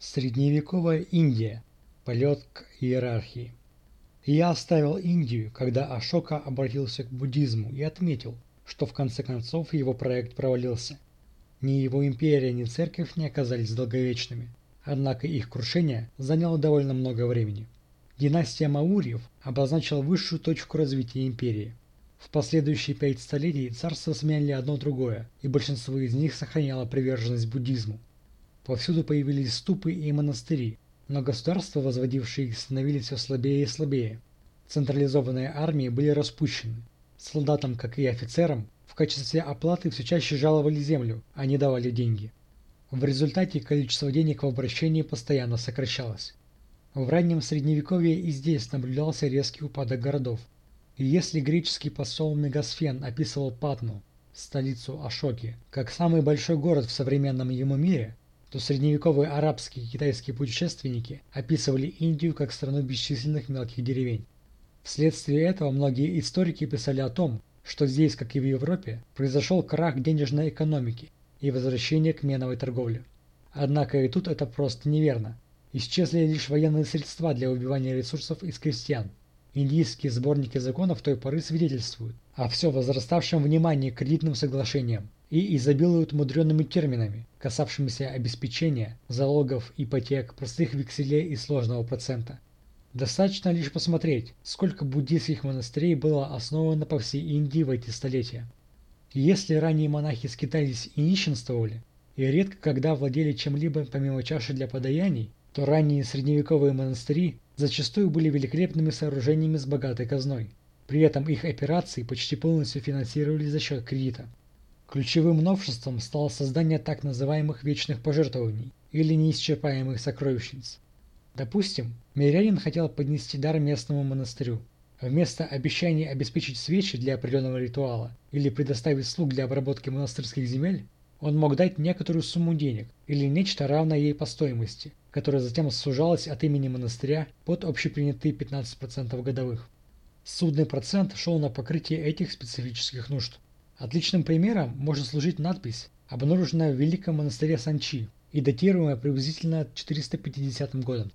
Средневековая Индия. Полет к иерархии. Я оставил Индию, когда Ашока обратился к буддизму и отметил, что в конце концов его проект провалился. Ни его империя, ни церковь не оказались долговечными, однако их крушение заняло довольно много времени. Династия Маурьев обозначила высшую точку развития империи. В последующие пять столетий царства сменяли одно другое, и большинство из них сохраняло приверженность буддизму. Повсюду появились ступы и монастыри, но государства, возводившие их, становились все слабее и слабее. Централизованные армии были распущены. Солдатам, как и офицерам, в качестве оплаты все чаще жаловали землю, а не давали деньги. В результате количество денег в обращении постоянно сокращалось. В раннем средневековье и здесь наблюдался резкий упадок городов. И если греческий посол Мегасфен описывал Патну, столицу Ашоки, как самый большой город в современном ему мире, то средневековые арабские и китайские путешественники описывали Индию как страну бесчисленных мелких деревень. Вследствие этого многие историки писали о том, что здесь, как и в Европе, произошел крах денежной экономики и возвращение к меновой торговле. Однако и тут это просто неверно. Исчезли лишь военные средства для убивания ресурсов из крестьян. Индийские сборники законов той поры свидетельствуют о все возраставшем внимании к кредитным соглашениям, и изобилуют мудреными терминами, касавшимися обеспечения, залогов, ипотек, простых векселей и сложного процента. Достаточно лишь посмотреть, сколько буддийских монастырей было основано по всей Индии в эти столетия. если ранние монахи скитались и нищенствовали, и редко когда владели чем-либо помимо чаши для подаяний, то ранние средневековые монастыри зачастую были великолепными сооружениями с богатой казной. При этом их операции почти полностью финансировались за счет кредита. Ключевым новшеством стало создание так называемых вечных пожертвований или неисчерпаемых сокровищниц. Допустим, мирянин хотел поднести дар местному монастырю. Вместо обещания обеспечить свечи для определенного ритуала или предоставить слуг для обработки монастырских земель, он мог дать некоторую сумму денег или нечто равное ей по стоимости, которая затем сужалась от имени монастыря под общепринятые 15% годовых. Судный процент шел на покрытие этих специфических нужд. Отличным примером может служить надпись, обнаруженная в Великом монастыре Санчи и датируемая приблизительно 450 годом.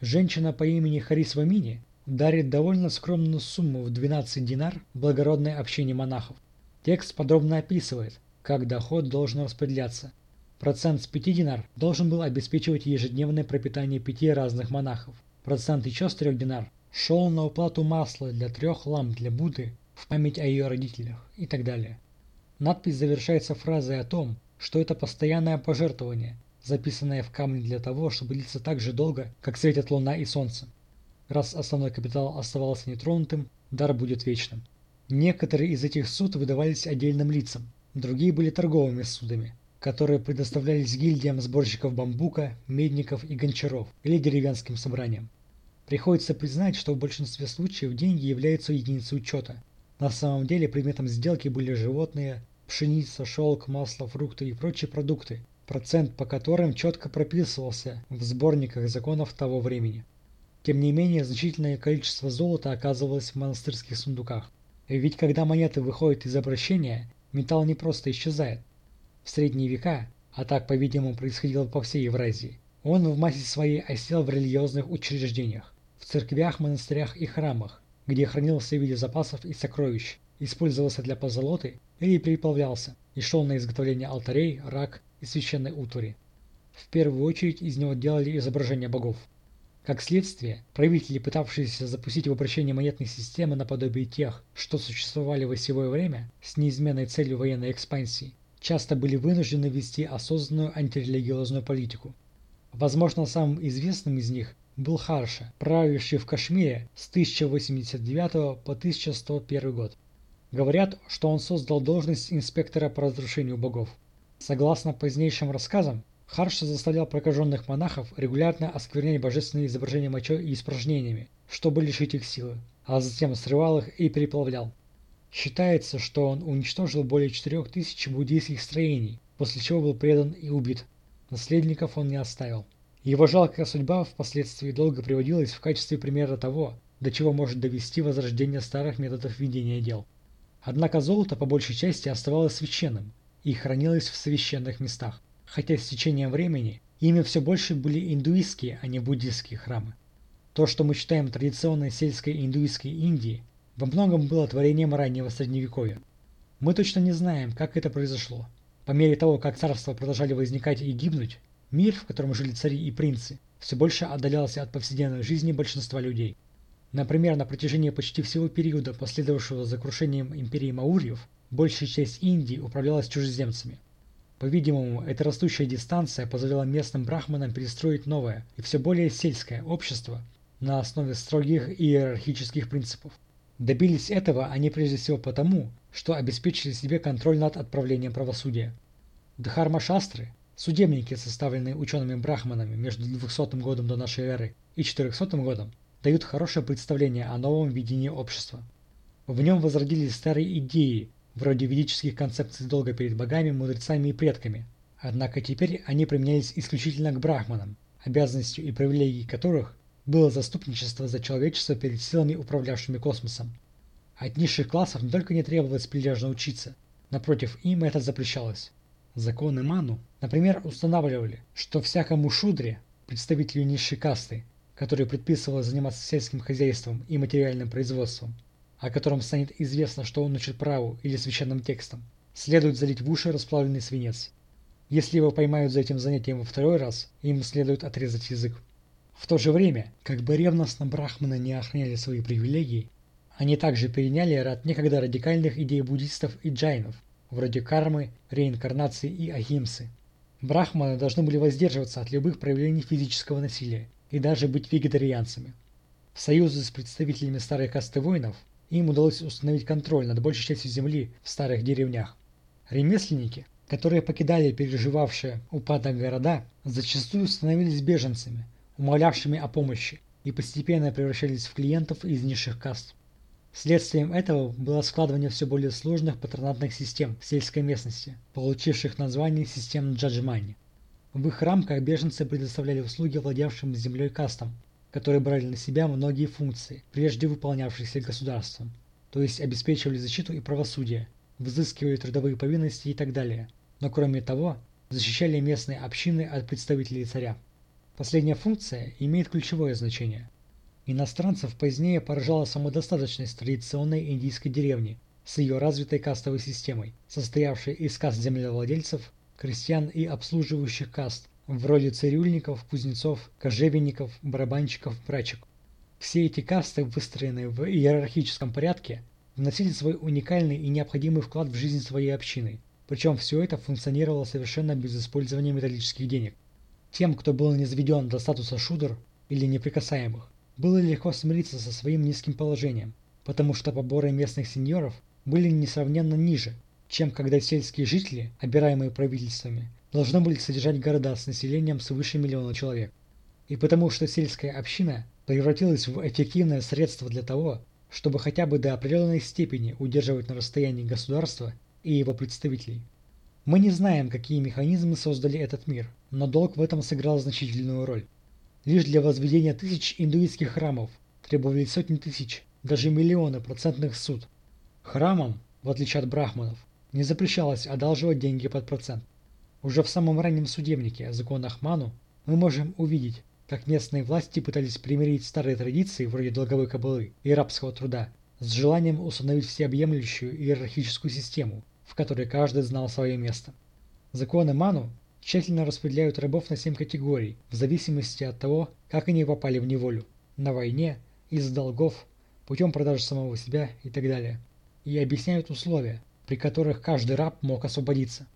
Женщина по имени Харисвамини дарит довольно скромную сумму в 12 динар благородной общине монахов. Текст подробно описывает, как доход должен распределяться. Процент с 5 динар должен был обеспечивать ежедневное пропитание пяти разных монахов. Процент еще с 3 динар шел на уплату масла для трех ламп для Будды в память о ее родителях и так далее. Надпись завершается фразой о том, что это постоянное пожертвование, записанное в камне для того, чтобы длиться так же долго, как светят луна и солнце. Раз основной капитал оставался нетронутым, дар будет вечным. Некоторые из этих суд выдавались отдельным лицам, другие были торговыми судами, которые предоставлялись гильдиям сборщиков бамбука, медников и гончаров или деревенским собраниям. Приходится признать, что в большинстве случаев деньги являются единицей учета, на самом деле предметом сделки были животные, пшеница, шелк, масло, фрукты и прочие продукты, процент по которым четко прописывался в сборниках законов того времени. Тем не менее, значительное количество золота оказывалось в монастырских сундуках. Ведь когда монеты выходят из обращения, металл не просто исчезает. В средние века, а так, по-видимому, происходило по всей Евразии, он в массе своей осел в религиозных учреждениях, в церквях, монастырях и храмах, где хранился в виде запасов и сокровищ, использовался для позолоты или переплавлялся и шел на изготовление алтарей, рак и священной утвари. В первую очередь из него делали изображения богов. Как следствие, правители, пытавшиеся запустить в обращение монетные системы наподобие тех, что существовали в осевое время, с неизменной целью военной экспансии, часто были вынуждены вести осознанную антирелигиозную политику. Возможно, самым известным из них был Харша, правивший в Кашмире с 1089 по 1101 год. Говорят, что он создал должность инспектора по разрушению богов. Согласно позднейшим рассказам, Харша заставлял прокаженных монахов регулярно осквернять божественные изображения мочой и испражнениями, чтобы лишить их силы, а затем срывал их и переплавлял. Считается, что он уничтожил более 4000 буддийских строений, после чего был предан и убит. Наследников он не оставил. Его жалкая судьба впоследствии долго приводилась в качестве примера того, до чего может довести возрождение старых методов ведения дел. Однако золото по большей части оставалось священным и хранилось в священных местах, хотя с течением времени Ими все больше были индуистские, а не буддистские храмы. То, что мы считаем традиционной сельской индуистской Индией, во многом было творением раннего Средневековья. Мы точно не знаем, как это произошло. По мере того, как царства продолжали возникать и гибнуть, мир, в котором жили цари и принцы, все больше отдалялся от повседневной жизни большинства людей. Например, на протяжении почти всего периода, последовавшего за крушением империи Маурьев, большая часть Индии управлялась чужеземцами. По-видимому, эта растущая дистанция позволяла местным брахманам перестроить новое и все более сельское общество на основе строгих иерархических принципов. Добились этого они прежде всего потому, что обеспечили себе контроль над отправлением правосудия. Дхарма-шастры, судебники, составленные учеными-брахманами между 200 годом до нашей эры и 400 годом, дают хорошее представление о новом видении общества. В нем возродились старые идеи, вроде ведических концепций долга перед богами, мудрецами и предками. Однако теперь они применялись исключительно к брахманам, обязанностью и привилегией которых было заступничество за человечество перед силами, управлявшими космосом. От низших классов не только не требовалось прилежно учиться, напротив, им это запрещалось. Законы Ману, например, устанавливали, что всякому шудре, представителю низшей касты, который предписывал заниматься сельским хозяйством и материальным производством, о котором станет известно, что он учит праву или священным текстом, следует залить в уши расплавленный свинец. Если его поймают за этим занятием во второй раз, им следует отрезать язык. В то же время, как бы ревностно брахманы не охраняли свои привилегии, они также переняли ряд некогда радикальных идей буддистов и джайнов, вроде кармы, реинкарнации и ахимсы. Брахманы должны были воздерживаться от любых проявлений физического насилия и даже быть вегетарианцами. В союзе с представителями старой касты воинов им удалось установить контроль над большей частью земли в старых деревнях. Ремесленники, которые покидали переживавшие упадок города, зачастую становились беженцами – умолявшими о помощи, и постепенно превращались в клиентов из низших каст. Следствием этого было складывание все более сложных патронатных систем в сельской местности, получивших название систем Джаджмани. В их рамках беженцы предоставляли услуги владевшим землей кастам, которые брали на себя многие функции, прежде выполнявшиеся государством, то есть обеспечивали защиту и правосудие, взыскивали трудовые повинности и так далее, но кроме того, защищали местные общины от представителей царя. Последняя функция имеет ключевое значение. Иностранцев позднее поражала самодостаточность традиционной индийской деревни с ее развитой кастовой системой, состоявшей из каст землевладельцев, крестьян и обслуживающих каст, вроде цирюльников, кузнецов, кожевенников, барабанщиков, прачек. Все эти касты, выстроенные в иерархическом порядке, вносили свой уникальный и необходимый вклад в жизнь своей общины, причем все это функционировало совершенно без использования металлических денег. Тем, кто был не заведен до статуса шудер или неприкасаемых, было легко смириться со своим низким положением, потому что поборы местных сеньоров были несравненно ниже, чем когда сельские жители, обираемые правительствами, должны были содержать города с населением свыше миллиона человек. И потому что сельская община превратилась в эффективное средство для того, чтобы хотя бы до определенной степени удерживать на расстоянии государства и его представителей. Мы не знаем, какие механизмы создали этот мир, но долг в этом сыграл значительную роль. Лишь для возведения тысяч индуистских храмов требовались сотни тысяч, даже миллионы процентных суд. Храмам, в отличие от брахманов, не запрещалось одалживать деньги под процент. Уже в самом раннем судебнике, законах Ману, мы можем увидеть, как местные власти пытались примирить старые традиции вроде долговой кабалы и рабского труда с желанием установить всеобъемлющую иерархическую систему, в которой каждый знал свое место. Законы Ману тщательно распределяют рабов на семь категорий, в зависимости от того, как они попали в неволю, на войне, из долгов, путем продажи самого себя и так далее, и объясняют условия, при которых каждый раб мог освободиться.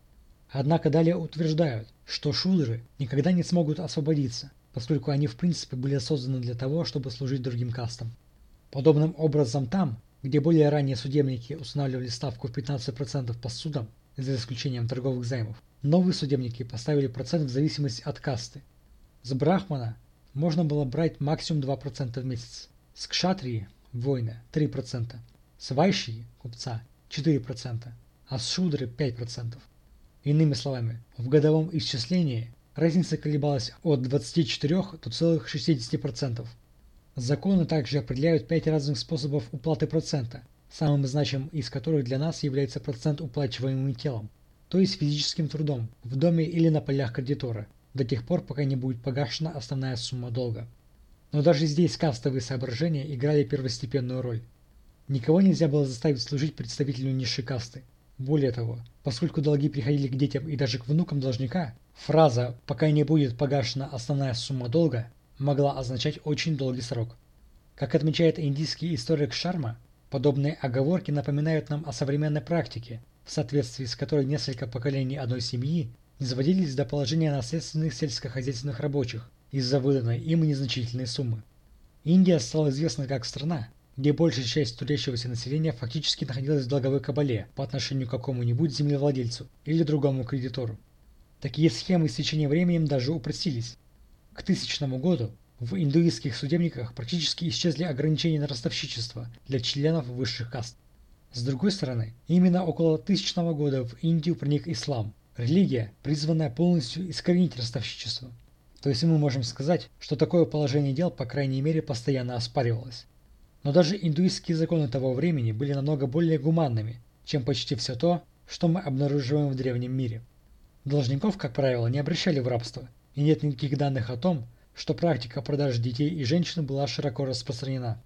Однако далее утверждают, что шудры никогда не смогут освободиться, поскольку они в принципе были созданы для того, чтобы служить другим кастам. Подобным образом там, где более ранее судебники устанавливали ставку в 15% по судам, за исключением торговых займов, новые судебники поставили процент в зависимости от касты. С брахмана можно было брать максимум 2% в месяц, с кшатрии – воина – 3%, с вайши – купца – 4%, а с шудры – 5%. Иными словами, в годовом исчислении разница колебалась от 24 до целых 60%. Законы также определяют пять разных способов уплаты процента, самым значимым из которых для нас является процент уплачиваемым телом, то есть физическим трудом, в доме или на полях кредитора, до тех пор, пока не будет погашена основная сумма долга. Но даже здесь кастовые соображения играли первостепенную роль. Никого нельзя было заставить служить представителю низшей касты. Более того, поскольку долги приходили к детям и даже к внукам должника, фраза «пока не будет погашена основная сумма долга» могла означать очень долгий срок. Как отмечает индийский историк Шарма, подобные оговорки напоминают нам о современной практике, в соответствии с которой несколько поколений одной семьи низводились до положения наследственных сельскохозяйственных рабочих из-за выданной им незначительной суммы. Индия стала известна как страна, где большая часть трудящегося населения фактически находилась в долговой кабале по отношению к какому-нибудь землевладельцу или другому кредитору. Такие схемы с течением времени даже упростились. К тысячному году в индуистских судебниках практически исчезли ограничения на ростовщичество для членов высших каст. С другой стороны, именно около тысячного года в Индию проник ислам, религия, призванная полностью искоренить ростовщичество. То есть мы можем сказать, что такое положение дел, по крайней мере, постоянно оспаривалось. Но даже индуистские законы того времени были намного более гуманными, чем почти все то, что мы обнаруживаем в древнем мире. Должников, как правило, не обращали в рабство, и нет никаких данных о том, что практика продажи детей и женщин была широко распространена.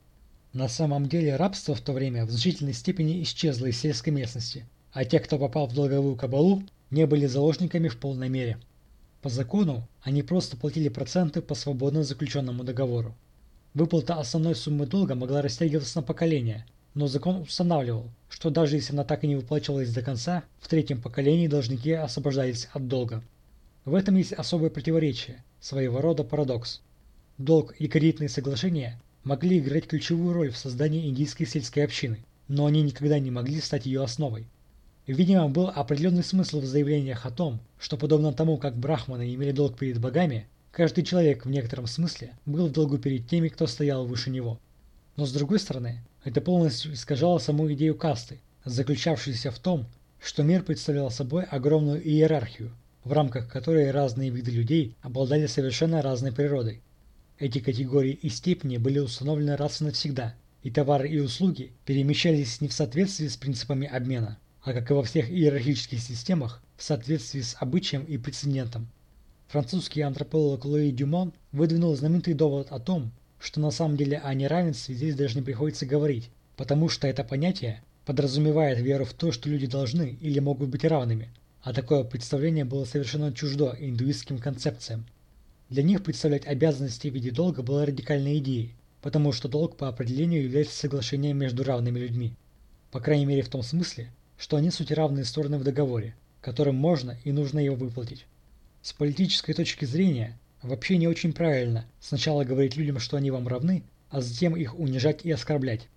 На самом деле рабство в то время в значительной степени исчезло из сельской местности, а те, кто попал в долговую кабалу, не были заложниками в полной мере. По закону они просто платили проценты по свободно заключенному договору. Выплата основной суммы долга могла растягиваться на поколения, но закон устанавливал, что даже если она так и не выплачивалась до конца, в третьем поколении должники освобождались от долга. В этом есть особое противоречие, своего рода парадокс. Долг и кредитные соглашения могли играть ключевую роль в создании индийской сельской общины, но они никогда не могли стать ее основой. Видимо, был определенный смысл в заявлениях о том, что подобно тому, как брахманы имели долг перед богами, Каждый человек в некотором смысле был в долгу перед теми, кто стоял выше него. Но с другой стороны, это полностью искажало саму идею касты, заключавшуюся в том, что мир представлял собой огромную иерархию, в рамках которой разные виды людей обладали совершенно разной природой. Эти категории и степени были установлены раз и навсегда, и товары и услуги перемещались не в соответствии с принципами обмена, а как и во всех иерархических системах, в соответствии с обычаем и прецедентом. Французский антрополог Луи Дюмон выдвинул знаменитый довод о том, что на самом деле о неравенстве здесь даже не приходится говорить, потому что это понятие подразумевает веру в то, что люди должны или могут быть равными, а такое представление было совершенно чуждо индуистским концепциям. Для них представлять обязанности в виде долга было радикальной идеей, потому что долг по определению является соглашением между равными людьми. По крайней мере в том смысле, что они суть равные стороны в договоре, которым можно и нужно его выплатить. С политической точки зрения, вообще не очень правильно сначала говорить людям, что они вам равны, а затем их унижать и оскорблять.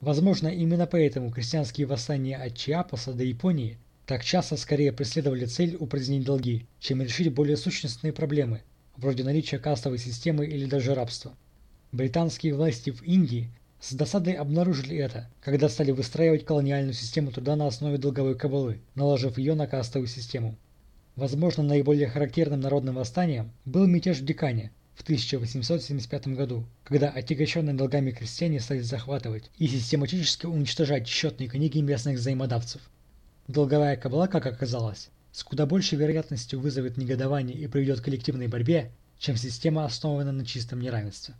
Возможно, именно поэтому крестьянские восстания от Чиапаса до Японии так часто скорее преследовали цель упразднить долги, чем решить более сущностные проблемы, вроде наличия кастовой системы или даже рабства. Британские власти в Индии с досадой обнаружили это, когда стали выстраивать колониальную систему труда на основе долговой кабалы, наложив ее на кастовую систему. Возможно, наиболее характерным народным восстанием был мятеж в Дикане в 1875 году, когда отягощенные долгами крестьяне стали захватывать и систематически уничтожать счетные книги местных взаимодавцев. Долговая кабала, как оказалось, с куда большей вероятностью вызовет негодование и приведет к коллективной борьбе, чем система, основанная на чистом неравенстве.